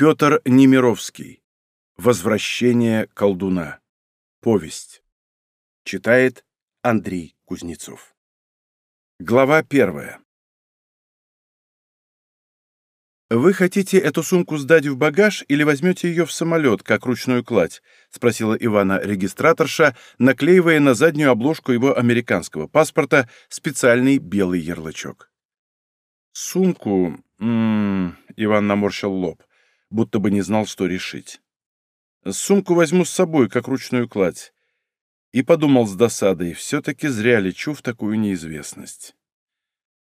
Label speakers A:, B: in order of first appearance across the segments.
A: Петр Немировский. Возвращение колдуна. Повесть. Читает Андрей Кузнецов. Глава первая. «Вы хотите эту сумку сдать в багаж или возьмете ее в самолет, как ручную кладь?» — спросила Ивана регистраторша, наклеивая на заднюю обложку его американского паспорта специальный белый ярлычок. «Сумку...» м -м, Иван наморщил лоб, будто бы не знал, что решить. «Сумку возьму с собой, как ручную кладь». И подумал с досадой, все-таки зря лечу в такую неизвестность.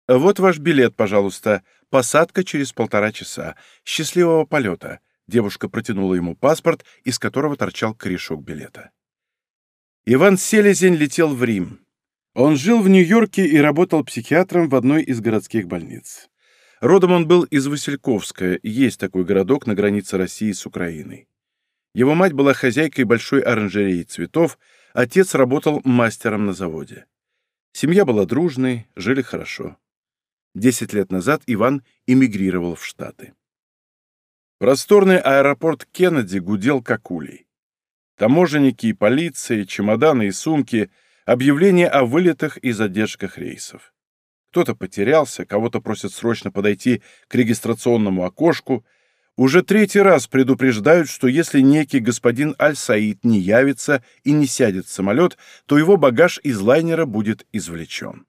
A: «Вот ваш билет, пожалуйста. Посадка через полтора часа. Счастливого полета!» Девушка протянула ему паспорт, из которого торчал корешок билета. Иван Селезень летел в Рим. Он жил в Нью-Йорке и работал психиатром в одной из городских больниц. Родом он был из Васильковска, есть такой городок на границе России с Украиной. Его мать была хозяйкой большой оранжереи цветов, отец работал мастером на заводе. Семья была дружной, жили хорошо. Десять лет назад Иван эмигрировал в Штаты. Просторный аэропорт Кеннеди гудел как улей. Таможенники и полиция, чемоданы и сумки, объявления о вылетах и задержках рейсов. Кто-то потерялся, кого-то просят срочно подойти к регистрационному окошку. Уже третий раз предупреждают, что если некий господин Аль-Саид не явится и не сядет в самолет, то его багаж из лайнера будет извлечен.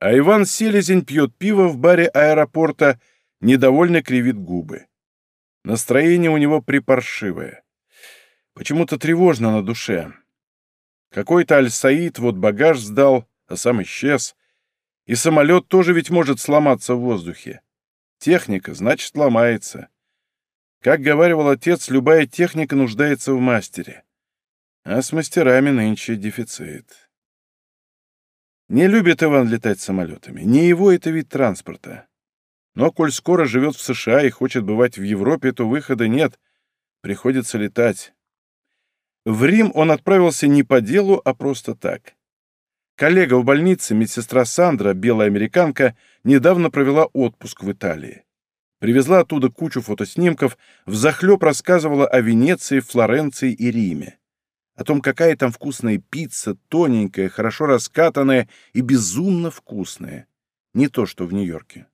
A: А Иван Селезень пьет пиво в баре аэропорта, недовольно кривит губы. Настроение у него припаршивое. Почему-то тревожно на душе. Какой-то Аль-Саид вот багаж сдал, а сам исчез. И самолет тоже ведь может сломаться в воздухе. Техника, значит, ломается. Как говаривал отец, любая техника нуждается в мастере. А с мастерами нынче дефицит. Не любит Иван летать самолетами. Не его это вид транспорта. Но коль скоро живет в США и хочет бывать в Европе, то выхода нет. Приходится летать. В Рим он отправился не по делу, а просто так. Коллега в больнице, медсестра Сандра, белая американка, недавно провела отпуск в Италии. Привезла оттуда кучу фотоснимков, взахлеб рассказывала о Венеции, Флоренции и Риме о том, какая там вкусная пицца, тоненькая, хорошо раскатанная и безумно вкусная. Не то, что в Нью-Йорке.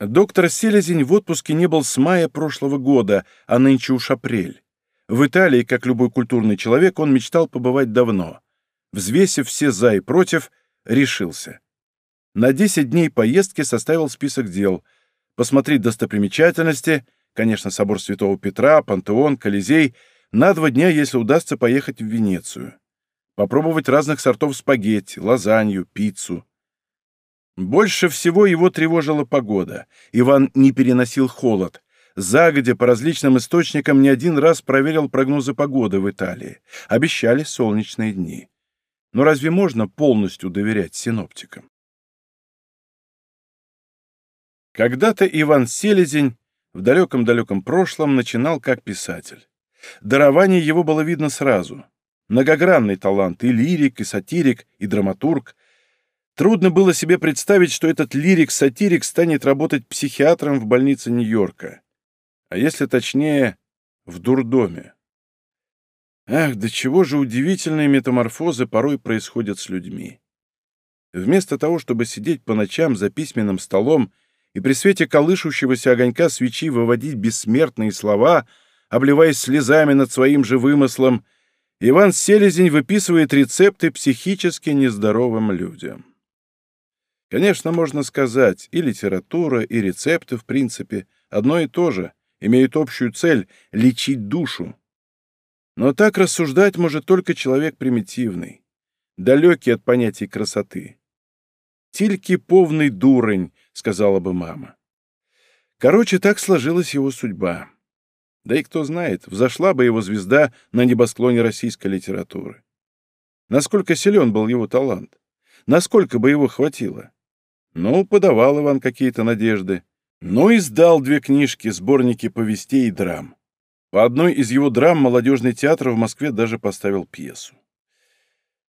A: Доктор Селезень в отпуске не был с мая прошлого года, а нынче уж апрель. В Италии, как любой культурный человек, он мечтал побывать давно. Взвесив все «за» и «против», решился. На 10 дней поездки составил список дел. Посмотреть достопримечательности, конечно, собор Святого Петра, Пантеон, Колизей — на два дня, если удастся поехать в Венецию. Попробовать разных сортов спагетти, лазанью, пиццу. Больше всего его тревожила погода. Иван не переносил холод. Загодя по различным источникам не один раз проверил прогнозы погоды в Италии. Обещали солнечные дни. Но разве можно полностью доверять синоптикам? Когда-то Иван Селезень в далеком-далеком прошлом начинал как писатель. Дарование его было видно сразу. Многогранный талант, и лирик, и сатирик, и драматург. Трудно было себе представить, что этот лирик-сатирик станет работать психиатром в больнице Нью-Йорка. А если точнее, в дурдоме. Ах, до чего же удивительные метаморфозы порой происходят с людьми. Вместо того, чтобы сидеть по ночам за письменным столом и при свете колышущегося огонька свечи выводить бессмертные слова — обливаясь слезами над своим же вымыслом, Иван Селезень выписывает рецепты психически нездоровым людям. Конечно, можно сказать, и литература, и рецепты, в принципе, одно и то же, имеют общую цель — лечить душу. Но так рассуждать может только человек примитивный, далекий от понятий красоты. «Тильки повный дурень», — сказала бы мама. Короче, так сложилась его судьба. Да и кто знает, взошла бы его звезда на небосклоне российской литературы. Насколько силен был его талант? Насколько бы его хватило? Ну, подавал Иван какие-то надежды. Ну, издал две книжки, сборники повестей и драм. По одной из его драм молодежный театр в Москве даже поставил пьесу.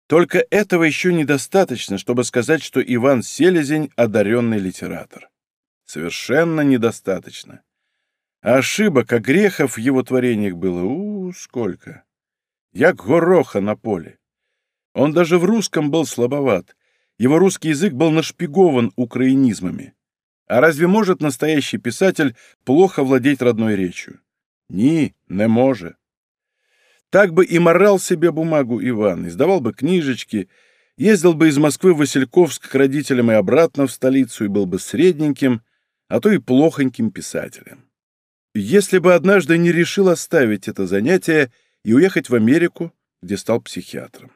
A: Только этого еще недостаточно, чтобы сказать, что Иван Селезень — одаренный литератор. Совершенно недостаточно. А ошибок, а грехов в его творениях было, у, -у сколько. Як гороха на поле. Он даже в русском был слабоват. Его русский язык был нашпигован украинизмами. А разве может настоящий писатель плохо владеть родной речью? Ни, не може. Так бы и морал себе бумагу Иван, издавал бы книжечки, ездил бы из Москвы в Васильковск к родителям и обратно в столицу и был бы средненьким, а то и плохоньким писателем. Если бы однажды не решил оставить это занятие и уехать в Америку, где стал психиатром.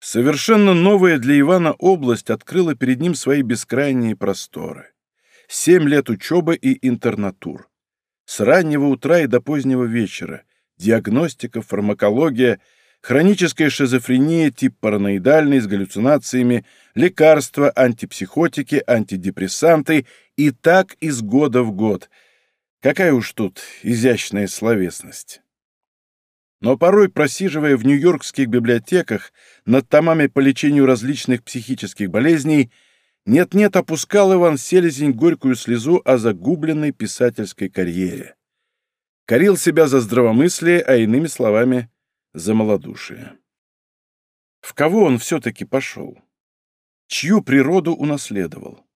A: Совершенно новая для Ивана область открыла перед ним свои бескрайние просторы. Семь лет учебы и интернатур. С раннего утра и до позднего вечера. Диагностика, фармакология, хроническая шизофрения, тип параноидальный, с галлюцинациями, лекарства, антипсихотики, антидепрессанты и так из года в год. Какая уж тут изящная словесность. Но порой, просиживая в нью-йоркских библиотеках над томами по лечению различных психических болезней, нет-нет опускал Иван Селезень горькую слезу о загубленной писательской карьере. Корил себя за здравомыслие, а иными словами, за малодушие. В кого он все-таки пошел? Чью природу унаследовал?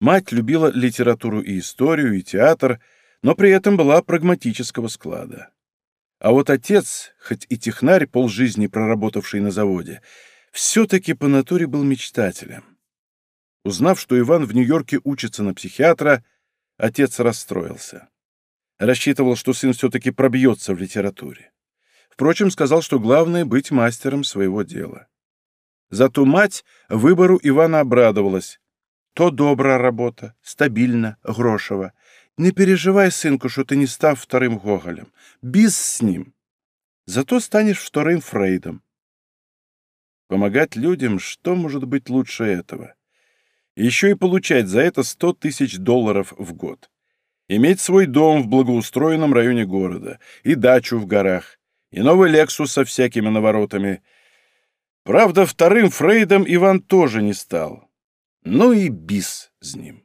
A: Мать любила литературу и историю, и театр, но при этом была прагматического склада. А вот отец, хоть и технарь, полжизни проработавший на заводе, все-таки по натуре был мечтателем. Узнав, что Иван в Нью-Йорке учится на психиатра, отец расстроился. Рассчитывал, что сын все-таки пробьется в литературе. Впрочем, сказал, что главное — быть мастером своего дела. Зато мать выбору Ивана обрадовалась. То добрая работа, стабильно, грошево, не переживай, сынку, что ты не став вторым Гоголем. Без с ним. Зато станешь вторым Фрейдом. Помогать людям, что может быть лучше этого? Еще и получать за это сто тысяч долларов в год. Иметь свой дом в благоустроенном районе города, и дачу в горах, и новый Лексус со всякими наворотами. Правда, вторым Фрейдом Иван тоже не стал. Ну и бис с ним.